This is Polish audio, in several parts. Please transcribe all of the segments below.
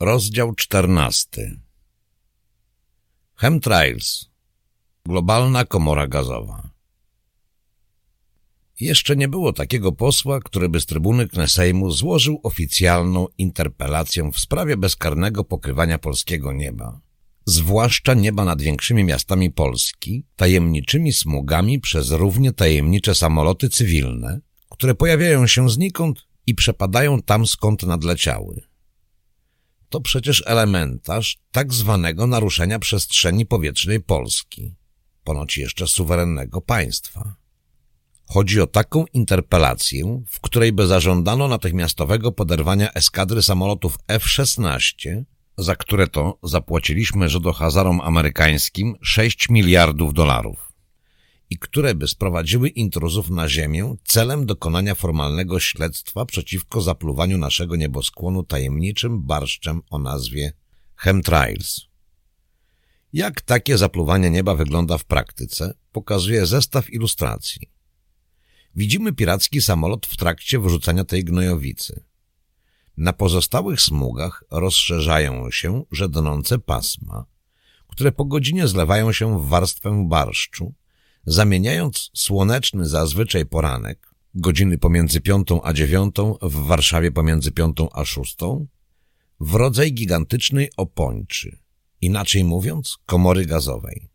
Rozdział czternasty. Chemtrails. Globalna komora gazowa. Jeszcze nie było takiego posła, który by z trybuny Knesejmu złożył oficjalną interpelację w sprawie bezkarnego pokrywania polskiego nieba. Zwłaszcza nieba nad większymi miastami Polski, tajemniczymi smugami przez równie tajemnicze samoloty cywilne, które pojawiają się znikąd i przepadają tam skąd nadleciały to przecież elementarz tak zwanego naruszenia przestrzeni powietrznej Polski, ponoć jeszcze suwerennego państwa. Chodzi o taką interpelację, w której by zażądano natychmiastowego poderwania eskadry samolotów F-16, za które to zapłaciliśmy Żydohazarom amerykańskim 6 miliardów dolarów i które by sprowadziły intruzów na Ziemię celem dokonania formalnego śledztwa przeciwko zapluwaniu naszego nieboskłonu tajemniczym barszczem o nazwie chemtrails. Jak takie zapluwanie nieba wygląda w praktyce, pokazuje zestaw ilustracji. Widzimy piracki samolot w trakcie wyrzucania tej gnojowicy. Na pozostałych smugach rozszerzają się żednące pasma, które po godzinie zlewają się w warstwę barszczu, zamieniając słoneczny zazwyczaj poranek, godziny pomiędzy piątą a dziewiątą, w Warszawie pomiędzy piątą a szóstą, w rodzaj gigantycznej opończy, inaczej mówiąc komory gazowej.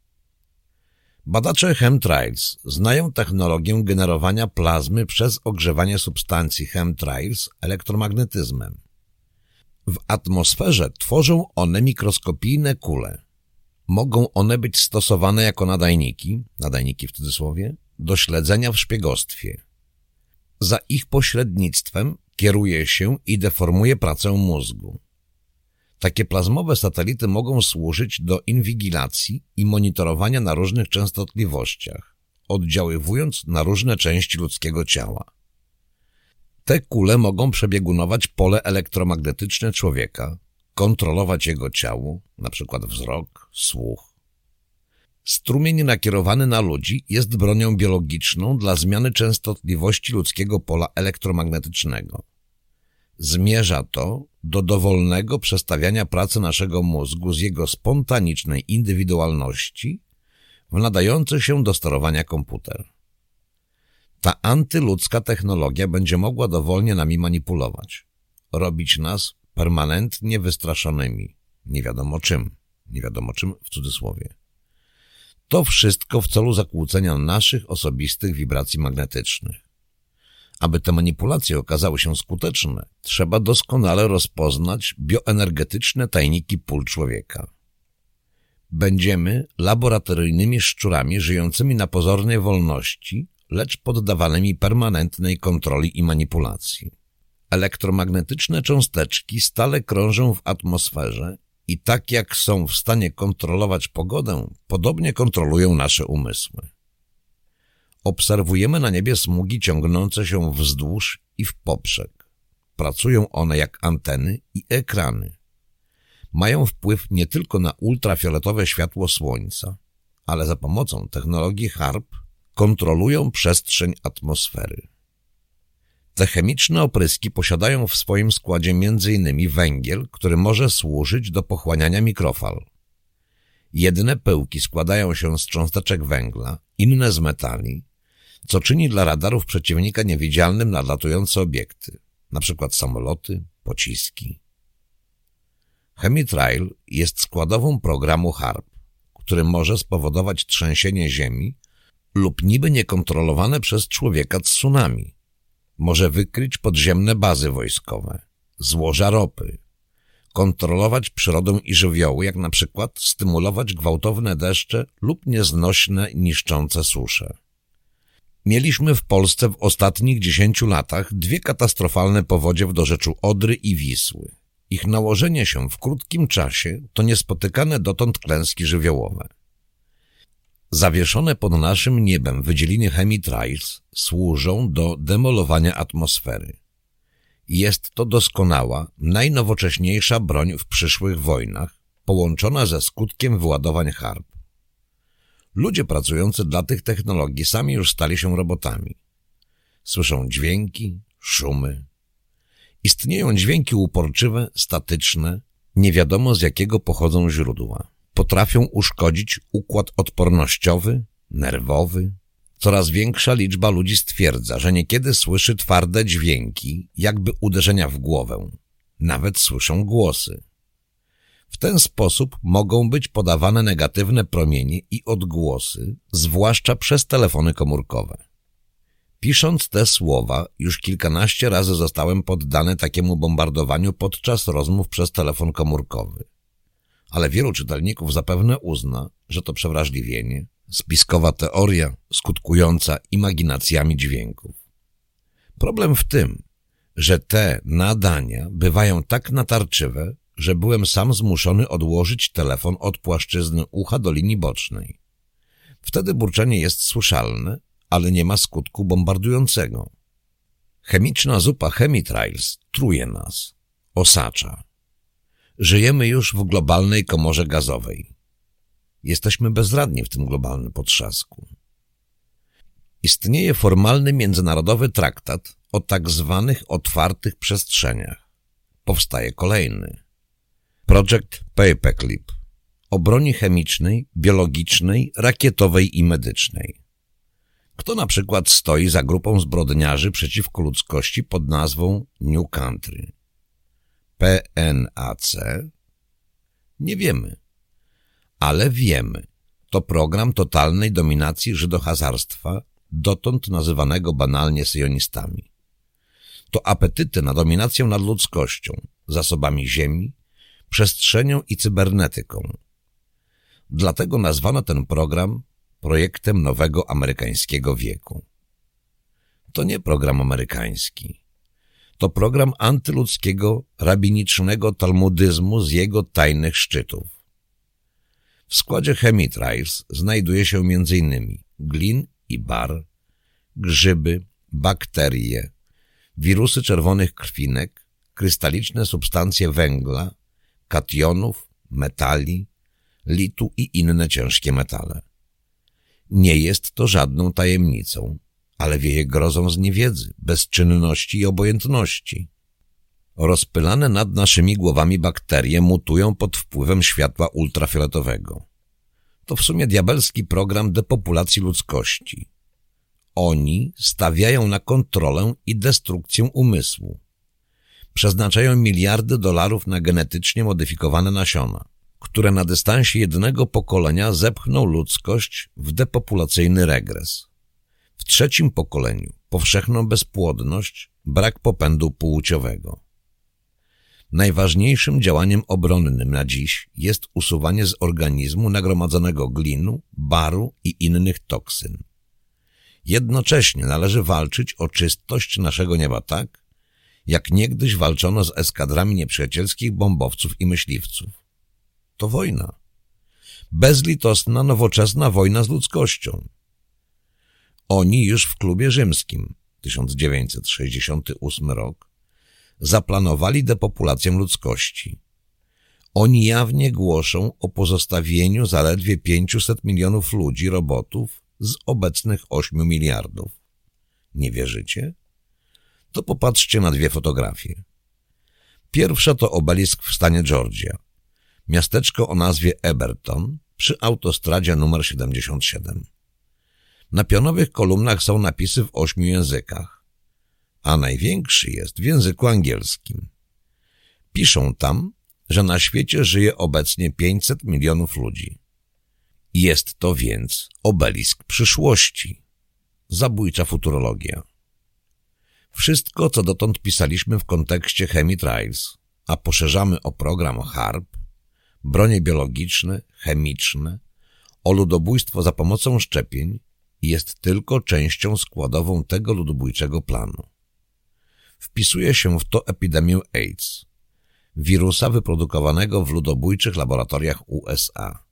Badacze chemtrails znają technologię generowania plazmy przez ogrzewanie substancji chemtrails elektromagnetyzmem. W atmosferze tworzą one mikroskopijne kule, mogą one być stosowane jako nadajniki, nadajniki w cudzysłowie, do śledzenia w szpiegostwie. Za ich pośrednictwem kieruje się i deformuje pracę mózgu. Takie plazmowe satelity mogą służyć do inwigilacji i monitorowania na różnych częstotliwościach, oddziaływując na różne części ludzkiego ciała. Te kule mogą przebiegunować pole elektromagnetyczne człowieka, kontrolować jego ciało, na przykład wzrok, słuch. Strumień nakierowany na ludzi jest bronią biologiczną dla zmiany częstotliwości ludzkiego pola elektromagnetycznego. Zmierza to do dowolnego przestawiania pracy naszego mózgu z jego spontanicznej indywidualności w nadający się do sterowania komputer. Ta antyludzka technologia będzie mogła dowolnie nami manipulować, robić nas permanentnie wystraszonymi, nie wiadomo czym, nie wiadomo czym w cudzysłowie. To wszystko w celu zakłócenia naszych osobistych wibracji magnetycznych. Aby te manipulacje okazały się skuteczne, trzeba doskonale rozpoznać bioenergetyczne tajniki pól człowieka. Będziemy laboratoryjnymi szczurami żyjącymi na pozornej wolności, lecz poddawanymi permanentnej kontroli i manipulacji. Elektromagnetyczne cząsteczki stale krążą w atmosferze i tak jak są w stanie kontrolować pogodę, podobnie kontrolują nasze umysły. Obserwujemy na niebie smugi ciągnące się wzdłuż i w poprzek. Pracują one jak anteny i ekrany. Mają wpływ nie tylko na ultrafioletowe światło słońca, ale za pomocą technologii HARP kontrolują przestrzeń atmosfery. Te chemiczne opryski posiadają w swoim składzie m.in. węgiel, który może służyć do pochłaniania mikrofal. Jedne pyłki składają się z cząsteczek węgla, inne z metali, co czyni dla radarów przeciwnika niewidzialnym nadlatujące obiekty, np. samoloty, pociski. Chemitrail jest składową programu HARP, który może spowodować trzęsienie ziemi lub niby niekontrolowane przez człowieka tsunami, może wykryć podziemne bazy wojskowe, złoża ropy, kontrolować przyrodę i żywioły, jak na przykład stymulować gwałtowne deszcze lub nieznośne, niszczące susze. Mieliśmy w Polsce w ostatnich dziesięciu latach dwie katastrofalne powodzie w dorzeczu Odry i Wisły. Ich nałożenie się w krótkim czasie to niespotykane dotąd klęski żywiołowe. Zawieszone pod naszym niebem wydzieliny chemitrails służą do demolowania atmosfery. Jest to doskonała, najnowocześniejsza broń w przyszłych wojnach, połączona ze skutkiem wyładowań harp. Ludzie pracujący dla tych technologii sami już stali się robotami. Słyszą dźwięki, szumy. Istnieją dźwięki uporczywe, statyczne, Nie wiadomo z jakiego pochodzą źródła. Potrafią uszkodzić układ odpornościowy, nerwowy. Coraz większa liczba ludzi stwierdza, że niekiedy słyszy twarde dźwięki, jakby uderzenia w głowę. Nawet słyszą głosy. W ten sposób mogą być podawane negatywne promienie i odgłosy, zwłaszcza przez telefony komórkowe. Pisząc te słowa, już kilkanaście razy zostałem poddany takiemu bombardowaniu podczas rozmów przez telefon komórkowy. Ale wielu czytelników zapewne uzna, że to przewrażliwienie, spiskowa teoria skutkująca imaginacjami dźwięków. Problem w tym, że te nadania bywają tak natarczywe, że byłem sam zmuszony odłożyć telefon od płaszczyzny ucha do linii bocznej. Wtedy burczenie jest słyszalne, ale nie ma skutku bombardującego. Chemiczna zupa chemitrails truje nas, osacza. Żyjemy już w globalnej komorze gazowej. Jesteśmy bezradni w tym globalnym potrzasku. Istnieje formalny międzynarodowy traktat o tak zwanych otwartych przestrzeniach. Powstaje kolejny. Project Paperclip o broni chemicznej, biologicznej, rakietowej i medycznej. Kto na przykład stoi za grupą zbrodniarzy przeciwko ludzkości pod nazwą New Country? PNAC? Nie wiemy. Ale wiemy. To program totalnej dominacji żydohazarstwa, dotąd nazywanego banalnie syjonistami. To apetyty na dominację nad ludzkością, zasobami ziemi, przestrzenią i cybernetyką. Dlatego nazwano ten program projektem nowego amerykańskiego wieku. To nie program amerykański. To program antyludzkiego, rabinicznego talmudyzmu z jego tajnych szczytów. W składzie chemitrives znajduje się m.in. glin i bar, grzyby, bakterie, wirusy czerwonych krwinek, krystaliczne substancje węgla, kationów, metali, litu i inne ciężkie metale. Nie jest to żadną tajemnicą, ale wieje grozą z niewiedzy, bezczynności i obojętności. Rozpylane nad naszymi głowami bakterie mutują pod wpływem światła ultrafioletowego. To w sumie diabelski program depopulacji ludzkości. Oni stawiają na kontrolę i destrukcję umysłu. Przeznaczają miliardy dolarów na genetycznie modyfikowane nasiona które na dystansie jednego pokolenia zepchną ludzkość w depopulacyjny regres. W trzecim pokoleniu powszechną bezpłodność, brak popędu płciowego. Najważniejszym działaniem obronnym na dziś jest usuwanie z organizmu nagromadzonego glinu, baru i innych toksyn. Jednocześnie należy walczyć o czystość naszego nieba tak, jak niegdyś walczono z eskadrami nieprzyjacielskich bombowców i myśliwców to wojna. Bezlitosna, nowoczesna wojna z ludzkością. Oni już w klubie rzymskim, 1968 rok, zaplanowali depopulację ludzkości. Oni jawnie głoszą o pozostawieniu zaledwie 500 milionów ludzi, robotów z obecnych 8 miliardów. Nie wierzycie? To popatrzcie na dwie fotografie. Pierwsza to obelisk w stanie Georgia miasteczko o nazwie Eberton przy autostradzie numer 77. Na pionowych kolumnach są napisy w ośmiu językach, a największy jest w języku angielskim. Piszą tam, że na świecie żyje obecnie 500 milionów ludzi. Jest to więc obelisk przyszłości. Zabójcza futurologia. Wszystko, co dotąd pisaliśmy w kontekście chemitrials, a poszerzamy o program HARP, bronie biologiczne, chemiczne, o ludobójstwo za pomocą szczepień jest tylko częścią składową tego ludobójczego planu. Wpisuje się w to epidemię AIDS, wirusa wyprodukowanego w ludobójczych laboratoriach USA.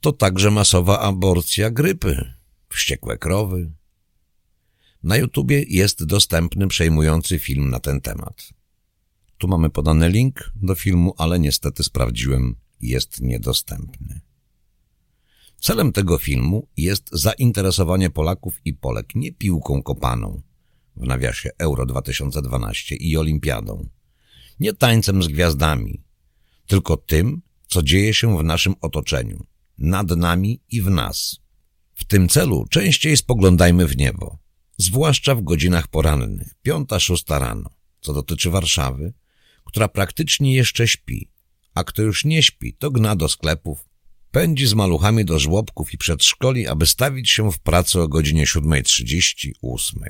To także masowa aborcja grypy, wściekłe krowy. Na YouTubie jest dostępny przejmujący film na ten temat. Tu mamy podany link do filmu, ale niestety sprawdziłem, jest niedostępny. Celem tego filmu jest zainteresowanie Polaków i Polek nie piłką kopaną, w nawiasie Euro 2012 i Olimpiadą, nie tańcem z gwiazdami, tylko tym, co dzieje się w naszym otoczeniu, nad nami i w nas. W tym celu częściej spoglądajmy w niebo, zwłaszcza w godzinach porannych, piąta, szósta rano, co dotyczy Warszawy, która praktycznie jeszcze śpi, a kto już nie śpi, to gna do sklepów, pędzi z maluchami do żłobków i przedszkoli, aby stawić się w pracy o godzinie 7.30, 8.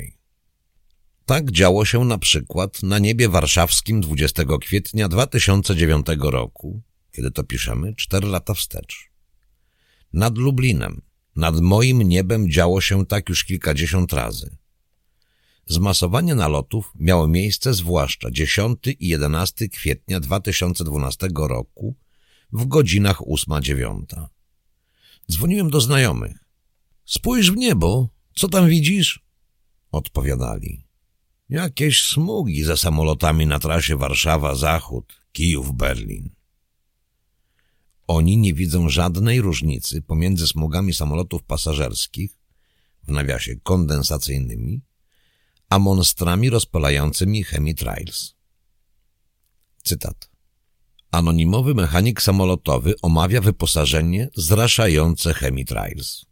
Tak działo się na przykład na niebie warszawskim 20 kwietnia 2009 roku, kiedy to piszemy, cztery lata wstecz. Nad Lublinem, nad moim niebem działo się tak już kilkadziesiąt razy. Zmasowanie nalotów miało miejsce zwłaszcza 10 i 11 kwietnia 2012 roku w godzinach 8-9. Dzwoniłem do znajomych. Spójrz w niebo, co tam widzisz? Odpowiadali. Jakieś smugi za samolotami na trasie Warszawa-Zachód, Kijów-Berlin. Oni nie widzą żadnej różnicy pomiędzy smugami samolotów pasażerskich, w nawiasie kondensacyjnymi, a monstrami rozpalającymi chemitrails. Cytat. Anonimowy mechanik samolotowy omawia wyposażenie zraszające chemitrails.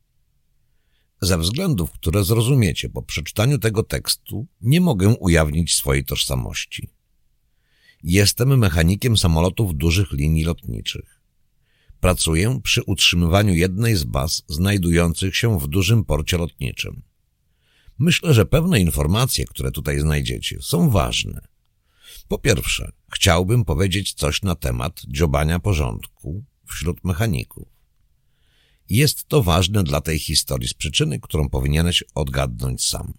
Ze względów, które zrozumiecie po przeczytaniu tego tekstu, nie mogę ujawnić swojej tożsamości. Jestem mechanikiem samolotów dużych linii lotniczych. Pracuję przy utrzymywaniu jednej z baz znajdujących się w dużym porcie lotniczym. Myślę, że pewne informacje, które tutaj znajdziecie, są ważne. Po pierwsze, chciałbym powiedzieć coś na temat dziobania porządku wśród mechaników. Jest to ważne dla tej historii z przyczyny, którą powinieneś odgadnąć sam.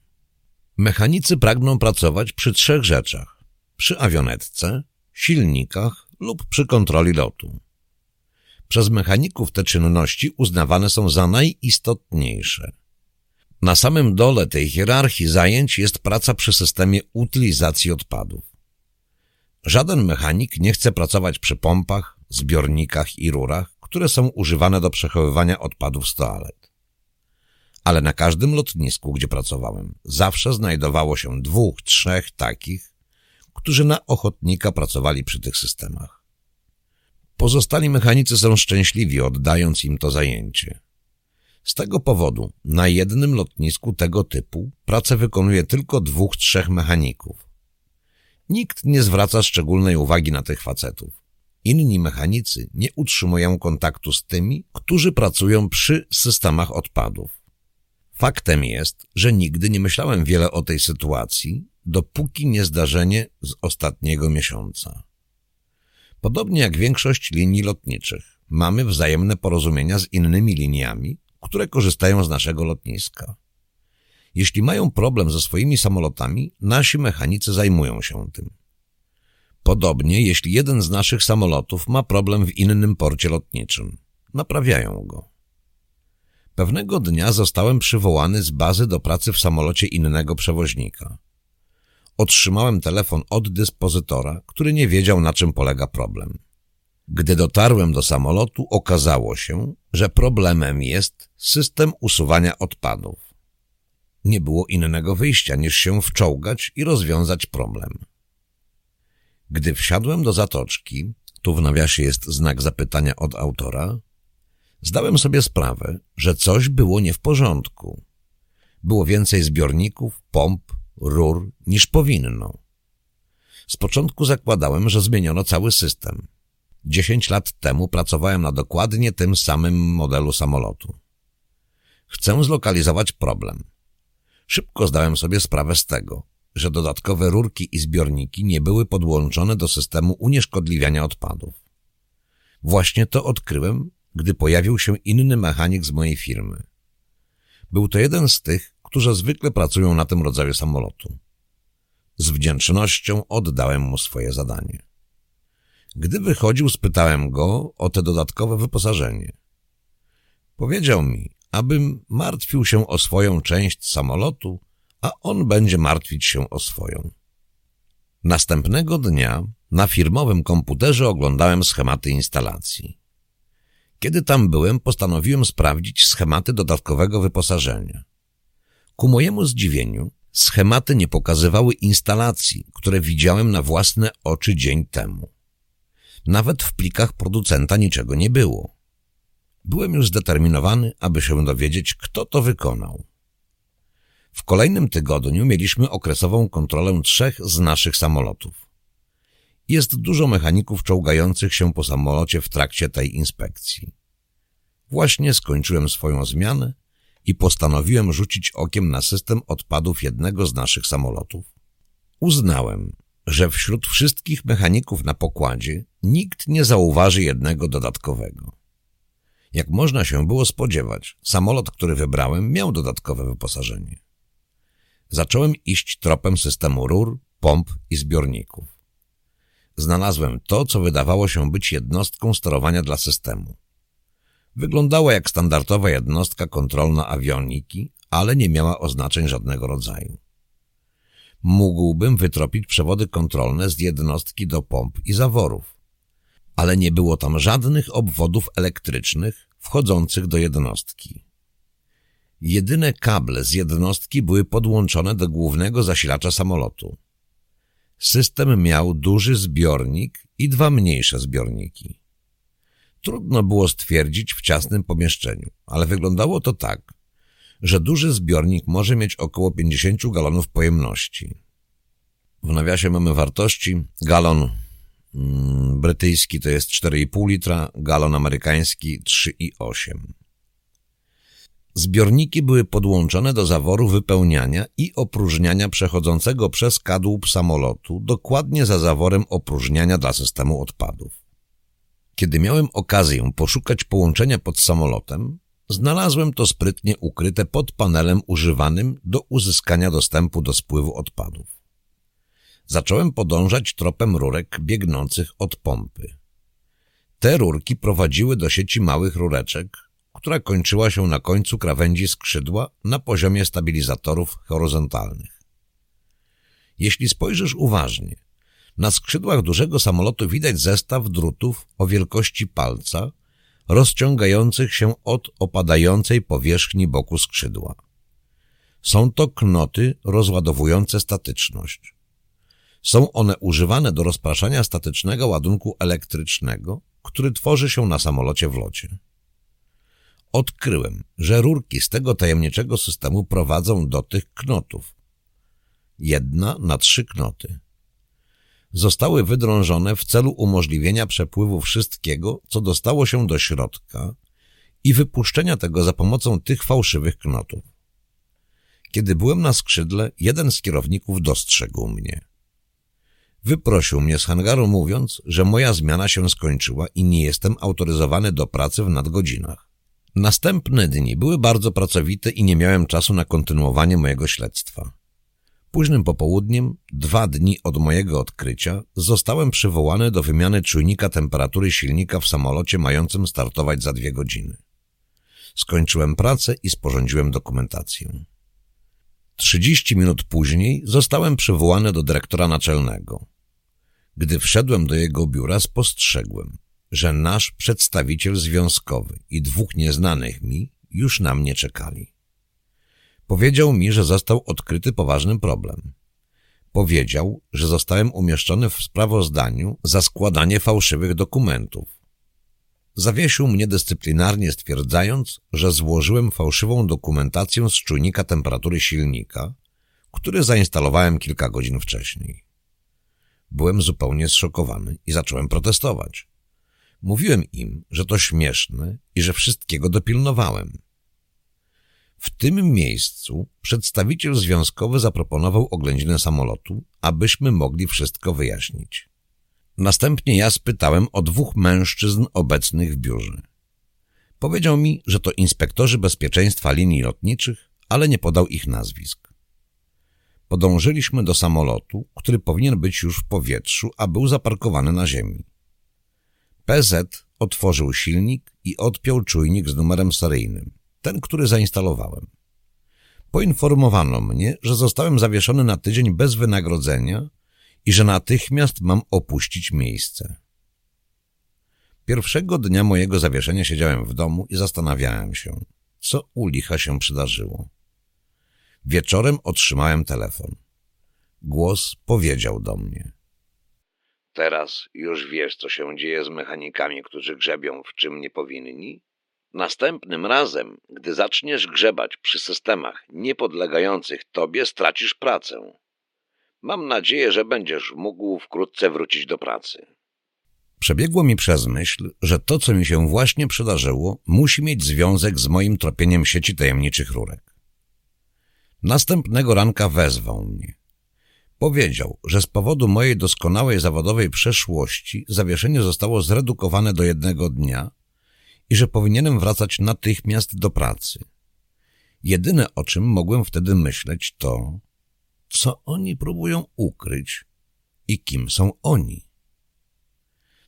Mechanicy pragną pracować przy trzech rzeczach. Przy awionetce, silnikach lub przy kontroli lotu. Przez mechaników te czynności uznawane są za najistotniejsze. Na samym dole tej hierarchii zajęć jest praca przy systemie utylizacji odpadów. Żaden mechanik nie chce pracować przy pompach, zbiornikach i rurach, które są używane do przechowywania odpadów z toalet. Ale na każdym lotnisku, gdzie pracowałem, zawsze znajdowało się dwóch, trzech takich, którzy na ochotnika pracowali przy tych systemach. Pozostali mechanicy są szczęśliwi, oddając im to zajęcie. Z tego powodu na jednym lotnisku tego typu pracę wykonuje tylko dwóch, trzech mechaników. Nikt nie zwraca szczególnej uwagi na tych facetów. Inni mechanicy nie utrzymują kontaktu z tymi, którzy pracują przy systemach odpadów. Faktem jest, że nigdy nie myślałem wiele o tej sytuacji, dopóki nie zdarzenie z ostatniego miesiąca. Podobnie jak większość linii lotniczych, mamy wzajemne porozumienia z innymi liniami, które korzystają z naszego lotniska. Jeśli mają problem ze swoimi samolotami, nasi mechanicy zajmują się tym. Podobnie, jeśli jeden z naszych samolotów ma problem w innym porcie lotniczym, naprawiają go. Pewnego dnia zostałem przywołany z bazy do pracy w samolocie innego przewoźnika. Otrzymałem telefon od dyspozytora, który nie wiedział, na czym polega problem. Gdy dotarłem do samolotu, okazało się, że problemem jest system usuwania odpadów. Nie było innego wyjścia niż się wczołgać i rozwiązać problem. Gdy wsiadłem do zatoczki, tu w nawiasie jest znak zapytania od autora, zdałem sobie sprawę, że coś było nie w porządku. Było więcej zbiorników, pomp, rur niż powinno. Z początku zakładałem, że zmieniono cały system. Dziesięć lat temu pracowałem na dokładnie tym samym modelu samolotu. Chcę zlokalizować problem. Szybko zdałem sobie sprawę z tego, że dodatkowe rurki i zbiorniki nie były podłączone do systemu unieszkodliwiania odpadów. Właśnie to odkryłem, gdy pojawił się inny mechanik z mojej firmy. Był to jeden z tych, którzy zwykle pracują na tym rodzaju samolotu. Z wdzięcznością oddałem mu swoje zadanie. Gdy wychodził, spytałem go o te dodatkowe wyposażenie. Powiedział mi, abym martwił się o swoją część samolotu, a on będzie martwić się o swoją. Następnego dnia na firmowym komputerze oglądałem schematy instalacji. Kiedy tam byłem, postanowiłem sprawdzić schematy dodatkowego wyposażenia. Ku mojemu zdziwieniu, schematy nie pokazywały instalacji, które widziałem na własne oczy dzień temu. Nawet w plikach producenta niczego nie było. Byłem już zdeterminowany, aby się dowiedzieć, kto to wykonał. W kolejnym tygodniu mieliśmy okresową kontrolę trzech z naszych samolotów. Jest dużo mechaników czołgających się po samolocie w trakcie tej inspekcji. Właśnie skończyłem swoją zmianę i postanowiłem rzucić okiem na system odpadów jednego z naszych samolotów. Uznałem, że wśród wszystkich mechaników na pokładzie nikt nie zauważy jednego dodatkowego. Jak można się było spodziewać, samolot, który wybrałem, miał dodatkowe wyposażenie. Zacząłem iść tropem systemu rur, pomp i zbiorników. Znalazłem to, co wydawało się być jednostką sterowania dla systemu. Wyglądała jak standardowa jednostka kontrolna awioniki, ale nie miała oznaczeń żadnego rodzaju. Mógłbym wytropić przewody kontrolne z jednostki do pomp i zaworów, ale nie było tam żadnych obwodów elektrycznych wchodzących do jednostki. Jedyne kable z jednostki były podłączone do głównego zasilacza samolotu. System miał duży zbiornik i dwa mniejsze zbiorniki. Trudno było stwierdzić w ciasnym pomieszczeniu, ale wyglądało to tak, że duży zbiornik może mieć około 50 galonów pojemności. W nawiasie mamy wartości. Galon brytyjski to jest 4,5 litra, galon amerykański 3,8. Zbiorniki były podłączone do zaworu wypełniania i opróżniania przechodzącego przez kadłub samolotu dokładnie za zaworem opróżniania dla systemu odpadów. Kiedy miałem okazję poszukać połączenia pod samolotem, znalazłem to sprytnie ukryte pod panelem używanym do uzyskania dostępu do spływu odpadów. Zacząłem podążać tropem rurek biegnących od pompy. Te rurki prowadziły do sieci małych rureczek, która kończyła się na końcu krawędzi skrzydła na poziomie stabilizatorów horyzontalnych. Jeśli spojrzysz uważnie, na skrzydłach dużego samolotu widać zestaw drutów o wielkości palca, rozciągających się od opadającej powierzchni boku skrzydła. Są to knoty rozładowujące statyczność. Są one używane do rozpraszania statycznego ładunku elektrycznego, który tworzy się na samolocie w locie. Odkryłem, że rurki z tego tajemniczego systemu prowadzą do tych knotów. Jedna na trzy knoty. Zostały wydrążone w celu umożliwienia przepływu wszystkiego, co dostało się do środka i wypuszczenia tego za pomocą tych fałszywych knotów. Kiedy byłem na skrzydle, jeden z kierowników dostrzegł mnie. Wyprosił mnie z hangaru mówiąc, że moja zmiana się skończyła i nie jestem autoryzowany do pracy w nadgodzinach. Następne dni były bardzo pracowite i nie miałem czasu na kontynuowanie mojego śledztwa. Późnym popołudniem, dwa dni od mojego odkrycia, zostałem przywołany do wymiany czujnika temperatury silnika w samolocie mającym startować za dwie godziny. Skończyłem pracę i sporządziłem dokumentację. Trzydzieści minut później zostałem przywołany do dyrektora naczelnego. Gdy wszedłem do jego biura, spostrzegłem, że nasz przedstawiciel związkowy i dwóch nieznanych mi już na mnie czekali. Powiedział mi, że został odkryty poważny problem. Powiedział, że zostałem umieszczony w sprawozdaniu za składanie fałszywych dokumentów. Zawiesił mnie dyscyplinarnie stwierdzając, że złożyłem fałszywą dokumentację z czujnika temperatury silnika, który zainstalowałem kilka godzin wcześniej. Byłem zupełnie zszokowany i zacząłem protestować. Mówiłem im, że to śmieszne i że wszystkiego dopilnowałem. W tym miejscu przedstawiciel związkowy zaproponował oględzinę samolotu, abyśmy mogli wszystko wyjaśnić. Następnie ja spytałem o dwóch mężczyzn obecnych w biurze. Powiedział mi, że to inspektorzy bezpieczeństwa linii lotniczych, ale nie podał ich nazwisk. Podążyliśmy do samolotu, który powinien być już w powietrzu, a był zaparkowany na ziemi. PZ otworzył silnik i odpiął czujnik z numerem seryjnym, ten, który zainstalowałem. Poinformowano mnie, że zostałem zawieszony na tydzień bez wynagrodzenia i że natychmiast mam opuścić miejsce. Pierwszego dnia mojego zawieszenia siedziałem w domu i zastanawiałem się, co u licha się przydarzyło. Wieczorem otrzymałem telefon. Głos powiedział do mnie. Teraz już wiesz, co się dzieje z mechanikami, którzy grzebią w czym nie powinni? Następnym razem, gdy zaczniesz grzebać przy systemach niepodlegających tobie, stracisz pracę. Mam nadzieję, że będziesz mógł wkrótce wrócić do pracy. Przebiegło mi przez myśl, że to, co mi się właśnie przydarzyło, musi mieć związek z moim tropieniem sieci tajemniczych rurek. Następnego ranka wezwał mnie. Powiedział, że z powodu mojej doskonałej zawodowej przeszłości zawieszenie zostało zredukowane do jednego dnia i że powinienem wracać natychmiast do pracy. Jedyne, o czym mogłem wtedy myśleć, to co oni próbują ukryć i kim są oni.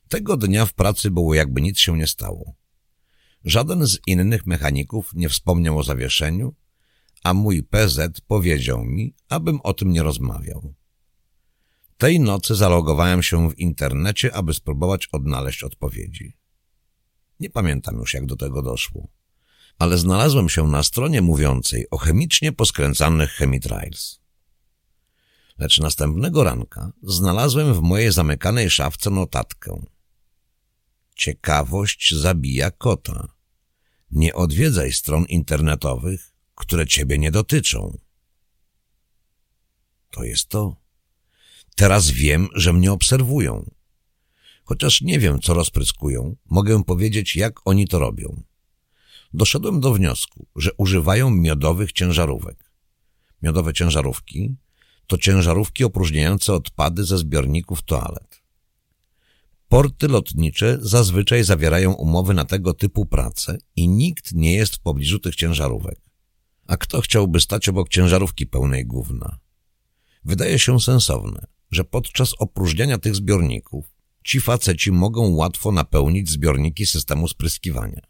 Tego dnia w pracy było jakby nic się nie stało. Żaden z innych mechaników nie wspomniał o zawieszeniu, a mój PZ powiedział mi, abym o tym nie rozmawiał. Tej nocy zalogowałem się w internecie, aby spróbować odnaleźć odpowiedzi. Nie pamiętam już, jak do tego doszło, ale znalazłem się na stronie mówiącej o chemicznie poskręcanych chemitrials. Lecz następnego ranka znalazłem w mojej zamykanej szafce notatkę. Ciekawość zabija kota. Nie odwiedzaj stron internetowych, które ciebie nie dotyczą. To jest to. Teraz wiem, że mnie obserwują. Chociaż nie wiem, co rozpryskują, mogę powiedzieć, jak oni to robią. Doszedłem do wniosku, że używają miodowych ciężarówek. Miodowe ciężarówki to ciężarówki opróżniające odpady ze zbiorników toalet. Porty lotnicze zazwyczaj zawierają umowy na tego typu pracę i nikt nie jest w pobliżu tych ciężarówek. A kto chciałby stać obok ciężarówki pełnej gówna? Wydaje się sensowne, że podczas opróżniania tych zbiorników ci faceci mogą łatwo napełnić zbiorniki systemu spryskiwania.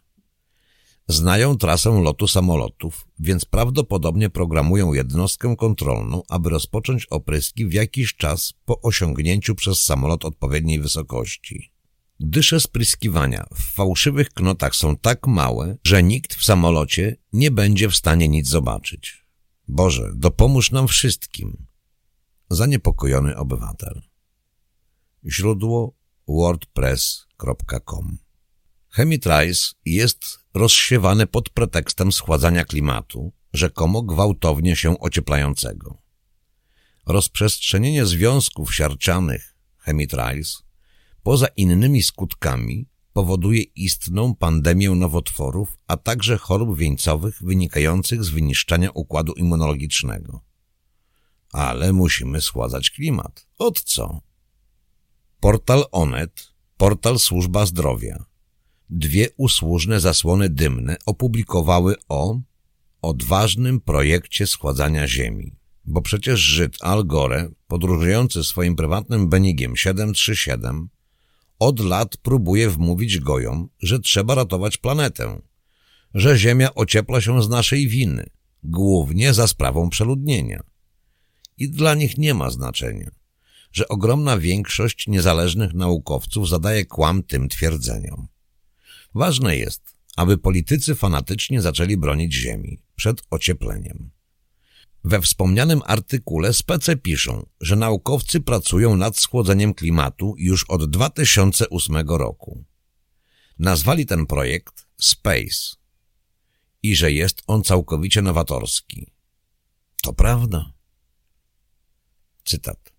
Znają trasę lotu samolotów, więc prawdopodobnie programują jednostkę kontrolną, aby rozpocząć opryski w jakiś czas po osiągnięciu przez samolot odpowiedniej wysokości. Dysze spryskiwania w fałszywych knotach są tak małe, że nikt w samolocie nie będzie w stanie nic zobaczyć. Boże, dopomóż nam wszystkim. Zaniepokojony obywatel. Źródło wordpress.com Chemitrice jest rozsiewany pod pretekstem schładzania klimatu, rzekomo gwałtownie się ocieplającego. Rozprzestrzenienie związków siarczanych chemitrice poza innymi skutkami powoduje istną pandemię nowotworów, a także chorób wieńcowych wynikających z wyniszczania układu immunologicznego. Ale musimy schładzać klimat. Od co? Portal Onet, portal Służba Zdrowia. Dwie usłużne zasłony dymne opublikowały o odważnym projekcie schładzania ziemi. Bo przecież Żyd Al Gore, podróżujący swoim prywatnym Benigiem 737, od lat próbuje wmówić gojom, że trzeba ratować planetę, że Ziemia ociepla się z naszej winy, głównie za sprawą przeludnienia. I dla nich nie ma znaczenia, że ogromna większość niezależnych naukowców zadaje kłam tym twierdzeniom. Ważne jest, aby politycy fanatycznie zaczęli bronić Ziemi przed ociepleniem. We wspomnianym artykule spece piszą, że naukowcy pracują nad schłodzeniem klimatu już od 2008 roku. Nazwali ten projekt Space i że jest on całkowicie nowatorski. To prawda. Cytat.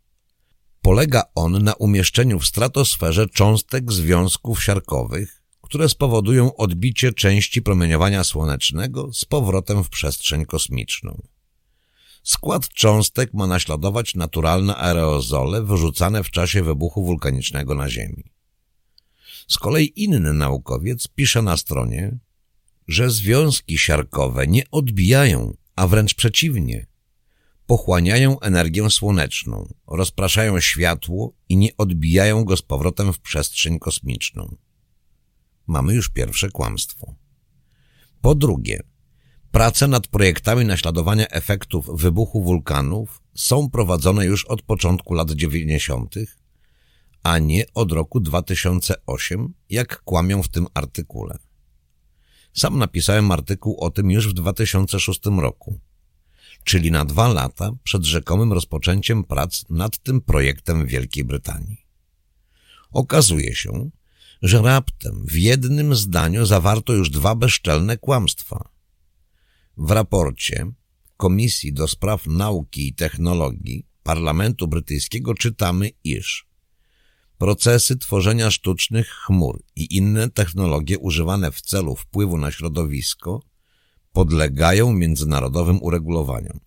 Polega on na umieszczeniu w stratosferze cząstek związków siarkowych, które spowodują odbicie części promieniowania słonecznego z powrotem w przestrzeń kosmiczną. Skład cząstek ma naśladować naturalne aerozole wyrzucane w czasie wybuchu wulkanicznego na Ziemi. Z kolei inny naukowiec pisze na stronie, że związki siarkowe nie odbijają, a wręcz przeciwnie, pochłaniają energię słoneczną, rozpraszają światło i nie odbijają go z powrotem w przestrzeń kosmiczną. Mamy już pierwsze kłamstwo. Po drugie, prace nad projektami naśladowania efektów wybuchu wulkanów są prowadzone już od początku lat 90., a nie od roku 2008, jak kłamią w tym artykule. Sam napisałem artykuł o tym już w 2006 roku czyli na dwa lata przed rzekomym rozpoczęciem prac nad tym projektem w Wielkiej Brytanii. Okazuje się, że raptem w jednym zdaniu zawarto już dwa bezczelne kłamstwa. W raporcie Komisji do Spraw Nauki i Technologii Parlamentu Brytyjskiego czytamy, iż procesy tworzenia sztucznych chmur i inne technologie używane w celu wpływu na środowisko podlegają międzynarodowym uregulowaniom.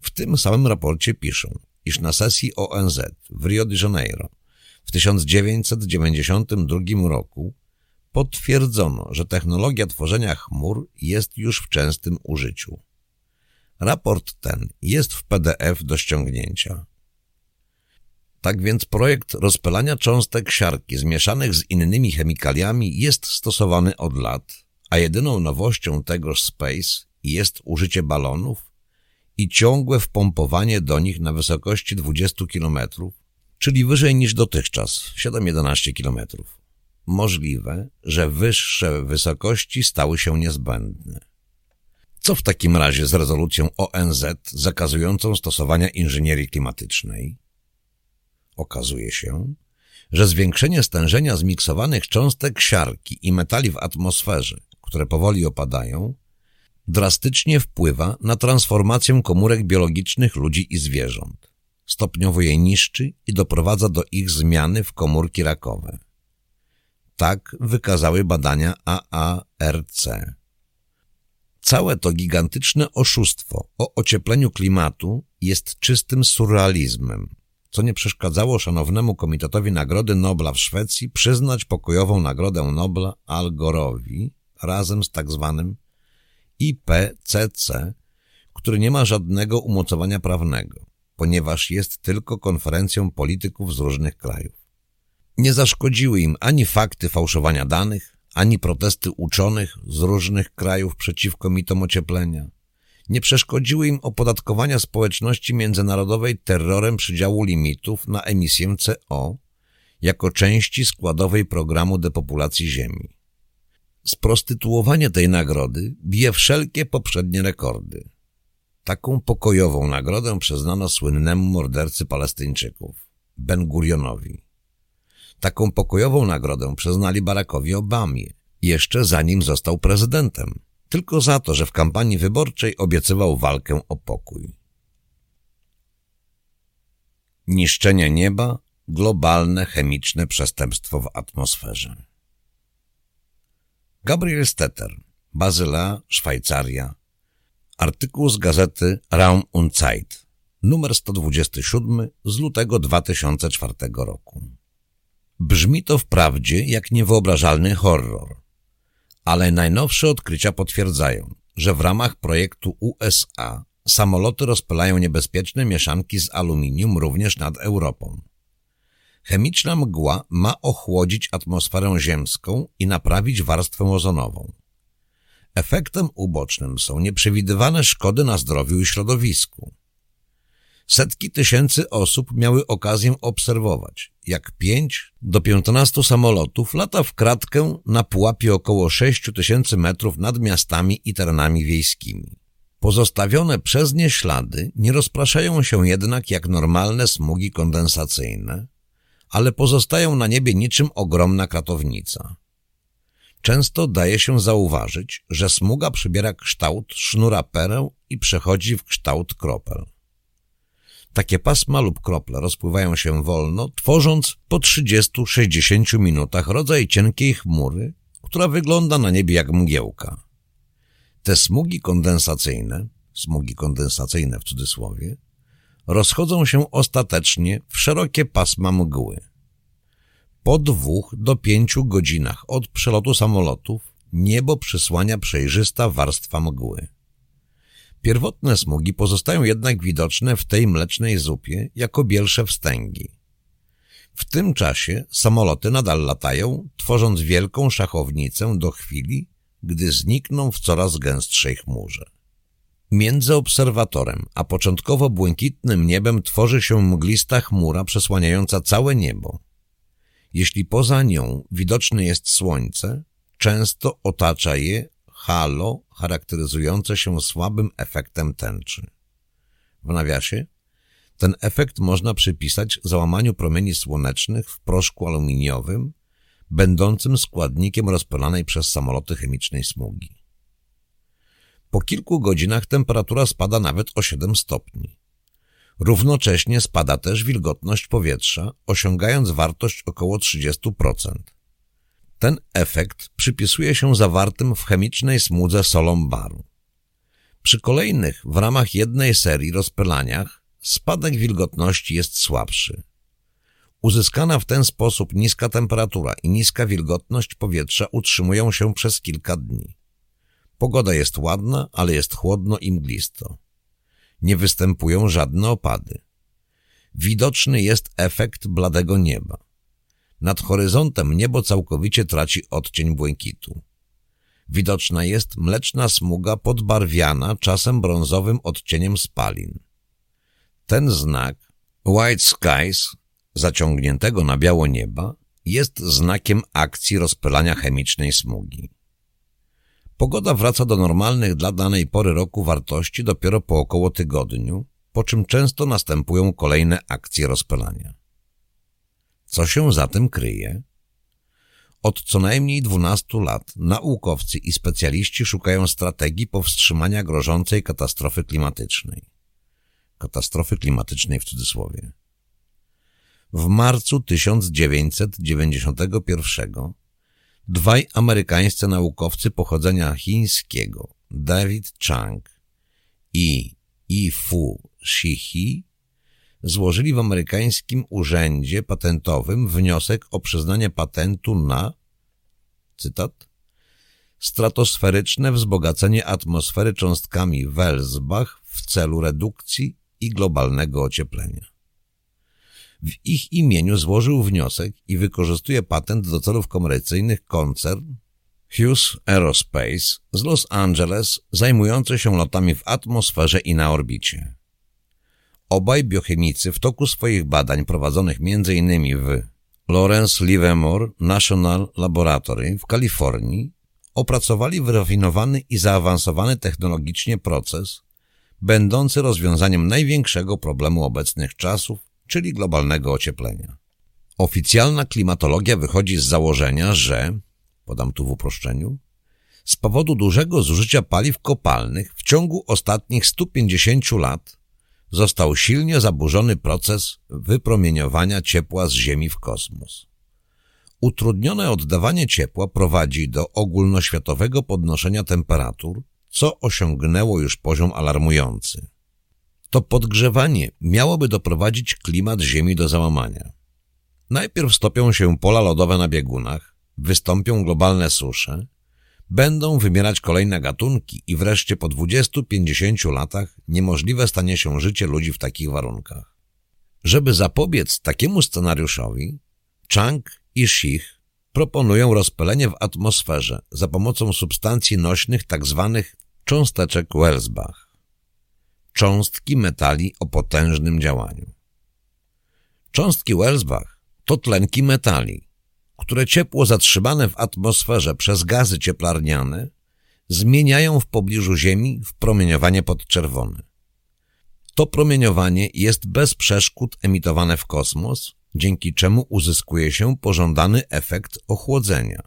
W tym samym raporcie piszą, iż na sesji ONZ w Rio de Janeiro w 1992 roku potwierdzono, że technologia tworzenia chmur jest już w częstym użyciu. Raport ten jest w PDF do ściągnięcia. Tak więc projekt rozpylania cząstek siarki zmieszanych z innymi chemikaliami jest stosowany od lat, a jedyną nowością tegoż Space jest użycie balonów i ciągłe wpompowanie do nich na wysokości 20 km, czyli wyżej niż dotychczas 7-11 km. Możliwe, że wyższe wysokości stały się niezbędne. Co w takim razie z rezolucją ONZ zakazującą stosowania inżynierii klimatycznej? Okazuje się, że zwiększenie stężenia zmiksowanych cząstek siarki i metali w atmosferze, które powoli opadają, drastycznie wpływa na transformację komórek biologicznych ludzi i zwierząt. Stopniowo je niszczy i doprowadza do ich zmiany w komórki rakowe. Tak wykazały badania AARC. Całe to gigantyczne oszustwo o ociepleniu klimatu jest czystym surrealizmem, co nie przeszkadzało szanownemu Komitetowi Nagrody Nobla w Szwecji przyznać pokojową Nagrodę Nobla Al Gore'owi razem z tak zwanym IPCC, który nie ma żadnego umocowania prawnego, ponieważ jest tylko konferencją polityków z różnych krajów. Nie zaszkodziły im ani fakty fałszowania danych, ani protesty uczonych z różnych krajów przeciwko mitom ocieplenia. Nie przeszkodziły im opodatkowania społeczności międzynarodowej terrorem przydziału limitów na emisję CO jako części składowej programu depopulacji Ziemi. Sprostytuowanie tej nagrody bije wszelkie poprzednie rekordy. Taką pokojową nagrodę przyznano słynnemu mordercy palestyńczyków, Ben Gurionowi. Taką pokojową nagrodę przyznali Barackowi Obamie, jeszcze zanim został prezydentem, tylko za to, że w kampanii wyborczej obiecywał walkę o pokój. Niszczenie nieba, globalne chemiczne przestępstwo w atmosferze. Gabriel Stetter, Bazyla, Szwajcaria. Artykuł z gazety Raum und Zeit, numer 127 z lutego 2004 roku. Brzmi to wprawdzie jak niewyobrażalny horror, ale najnowsze odkrycia potwierdzają, że w ramach projektu USA samoloty rozpylają niebezpieczne mieszanki z aluminium również nad Europą. Chemiczna mgła ma ochłodzić atmosferę ziemską i naprawić warstwę ozonową. Efektem ubocznym są nieprzewidywane szkody na zdrowiu i środowisku. Setki tysięcy osób miały okazję obserwować, jak 5 do 15 samolotów lata w kratkę na pułapie około 6 tysięcy metrów nad miastami i terenami wiejskimi. Pozostawione przez nie ślady nie rozpraszają się jednak jak normalne smugi kondensacyjne, ale pozostają na niebie niczym ogromna kratownica. Często daje się zauważyć, że smuga przybiera kształt sznura pereł i przechodzi w kształt kropel. Takie pasma lub krople rozpływają się wolno, tworząc po 30-60 minutach rodzaj cienkiej chmury, która wygląda na niebie jak mgiełka. Te smugi kondensacyjne, smugi kondensacyjne w cudzysłowie, rozchodzą się ostatecznie w szerokie pasma mgły. Po dwóch do pięciu godzinach od przelotu samolotów niebo przysłania przejrzysta warstwa mgły. Pierwotne smugi pozostają jednak widoczne w tej mlecznej zupie jako bielsze wstęgi. W tym czasie samoloty nadal latają, tworząc wielką szachownicę do chwili, gdy znikną w coraz gęstszej chmurze. Między obserwatorem a początkowo błękitnym niebem tworzy się mglista chmura przesłaniająca całe niebo. Jeśli poza nią widoczne jest słońce, często otacza je halo charakteryzujące się słabym efektem tęczy. W nawiasie, Ten efekt można przypisać załamaniu promieni słonecznych w proszku aluminiowym, będącym składnikiem rozpalanej przez samoloty chemicznej smugi. Po kilku godzinach temperatura spada nawet o 7 stopni. Równocześnie spada też wilgotność powietrza, osiągając wartość około 30%. Ten efekt przypisuje się zawartym w chemicznej smudze solom baru. Przy kolejnych w ramach jednej serii rozpylaniach spadek wilgotności jest słabszy. Uzyskana w ten sposób niska temperatura i niska wilgotność powietrza utrzymują się przez kilka dni. Pogoda jest ładna, ale jest chłodno i mglisto. Nie występują żadne opady. Widoczny jest efekt bladego nieba. Nad horyzontem niebo całkowicie traci odcień błękitu. Widoczna jest mleczna smuga podbarwiana czasem brązowym odcieniem spalin. Ten znak, white skies, zaciągniętego na biało nieba, jest znakiem akcji rozpylania chemicznej smugi. Pogoda wraca do normalnych dla danej pory roku wartości dopiero po około tygodniu, po czym często następują kolejne akcje rozpylania. Co się za tym kryje? Od co najmniej 12 lat naukowcy i specjaliści szukają strategii powstrzymania grożącej katastrofy klimatycznej. Katastrofy klimatycznej w cudzysłowie. W marcu 1991 dwaj amerykańscy naukowcy pochodzenia chińskiego, David Chang i Yi Fu Shihi, złożyli w amerykańskim urzędzie patentowym wniosek o przyznanie patentu na, cytat, stratosferyczne wzbogacenie atmosfery cząstkami Welsbach w celu redukcji i globalnego ocieplenia. W ich imieniu złożył wniosek i wykorzystuje patent do celów komercyjnych koncern Hughes Aerospace z Los Angeles zajmujący się lotami w atmosferze i na orbicie. Obaj biochemicy w toku swoich badań prowadzonych m.in. w Lawrence Livermore National Laboratory w Kalifornii opracowali wyrafinowany i zaawansowany technologicznie proces, będący rozwiązaniem największego problemu obecnych czasów, czyli globalnego ocieplenia. Oficjalna klimatologia wychodzi z założenia, że, podam tu w uproszczeniu, z powodu dużego zużycia paliw kopalnych w ciągu ostatnich 150 lat został silnie zaburzony proces wypromieniowania ciepła z Ziemi w kosmos. Utrudnione oddawanie ciepła prowadzi do ogólnoświatowego podnoszenia temperatur, co osiągnęło już poziom alarmujący. To podgrzewanie miałoby doprowadzić klimat Ziemi do załamania. Najpierw stopią się pola lodowe na biegunach, wystąpią globalne susze, Będą wymierać kolejne gatunki i wreszcie po 20-50 latach niemożliwe stanie się życie ludzi w takich warunkach. Żeby zapobiec takiemu scenariuszowi, Chang i Shich proponują rozpylenie w atmosferze za pomocą substancji nośnych tzw. Tak cząsteczek Welsbach. Cząstki metali o potężnym działaniu. Cząstki Welsbach to tlenki metali, które ciepło zatrzymane w atmosferze przez gazy cieplarniane zmieniają w pobliżu Ziemi w promieniowanie podczerwone. To promieniowanie jest bez przeszkód emitowane w kosmos, dzięki czemu uzyskuje się pożądany efekt ochłodzenia.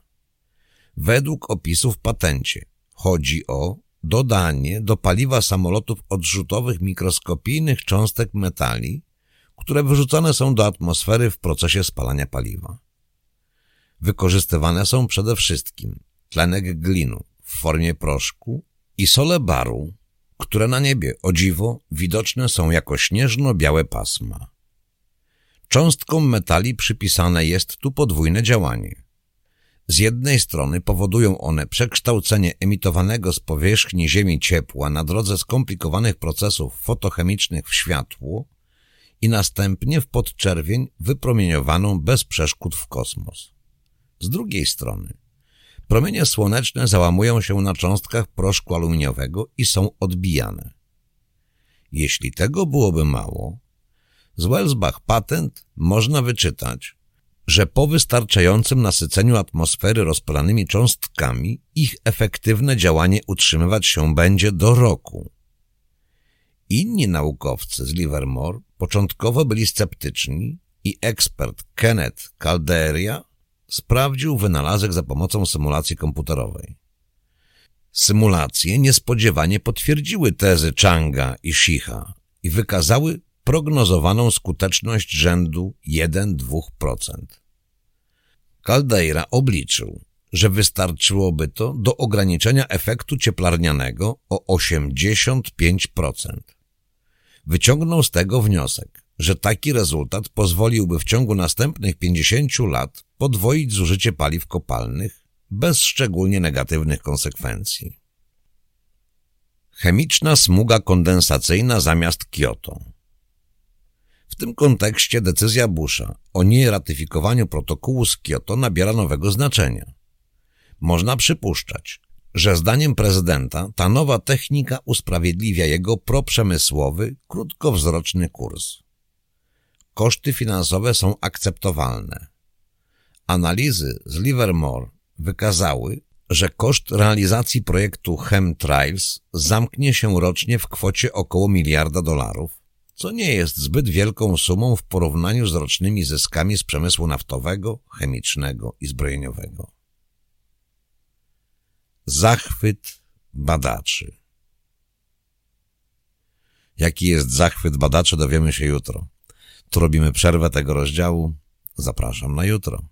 Według opisu w patencie chodzi o dodanie do paliwa samolotów odrzutowych mikroskopijnych cząstek metali, które wyrzucane są do atmosfery w procesie spalania paliwa. Wykorzystywane są przede wszystkim tlenek glinu w formie proszku i sole baru, które na niebie, o dziwo, widoczne są jako śnieżno-białe pasma. Cząstkom metali przypisane jest tu podwójne działanie. Z jednej strony powodują one przekształcenie emitowanego z powierzchni Ziemi ciepła na drodze skomplikowanych procesów fotochemicznych w światło i następnie w podczerwień wypromieniowaną bez przeszkód w kosmos. Z drugiej strony, promienie słoneczne załamują się na cząstkach proszku aluminiowego i są odbijane. Jeśli tego byłoby mało, z Welsbach patent można wyczytać, że po wystarczającym nasyceniu atmosfery rozpalanymi cząstkami ich efektywne działanie utrzymywać się będzie do roku. Inni naukowcy z Livermore początkowo byli sceptyczni i ekspert Kenneth Calderia sprawdził wynalazek za pomocą symulacji komputerowej. Symulacje niespodziewanie potwierdziły tezy Changa i Shiha i wykazały prognozowaną skuteczność rzędu 1-2%. Caldeira obliczył, że wystarczyłoby to do ograniczenia efektu cieplarnianego o 85%. Wyciągnął z tego wniosek, że taki rezultat pozwoliłby w ciągu następnych 50 lat podwoić zużycie paliw kopalnych bez szczególnie negatywnych konsekwencji. Chemiczna smuga kondensacyjna zamiast Kyoto W tym kontekście decyzja Busha o nieratyfikowaniu protokołu z Kyoto nabiera nowego znaczenia. Można przypuszczać, że zdaniem prezydenta ta nowa technika usprawiedliwia jego proprzemysłowy, krótkowzroczny kurs. Koszty finansowe są akceptowalne. Analizy z Livermore wykazały, że koszt realizacji projektu Chemtrails zamknie się rocznie w kwocie około miliarda dolarów, co nie jest zbyt wielką sumą w porównaniu z rocznymi zyskami z przemysłu naftowego, chemicznego i zbrojeniowego. Zachwyt badaczy Jaki jest zachwyt badaczy dowiemy się jutro. Tu robimy przerwę tego rozdziału. Zapraszam na jutro.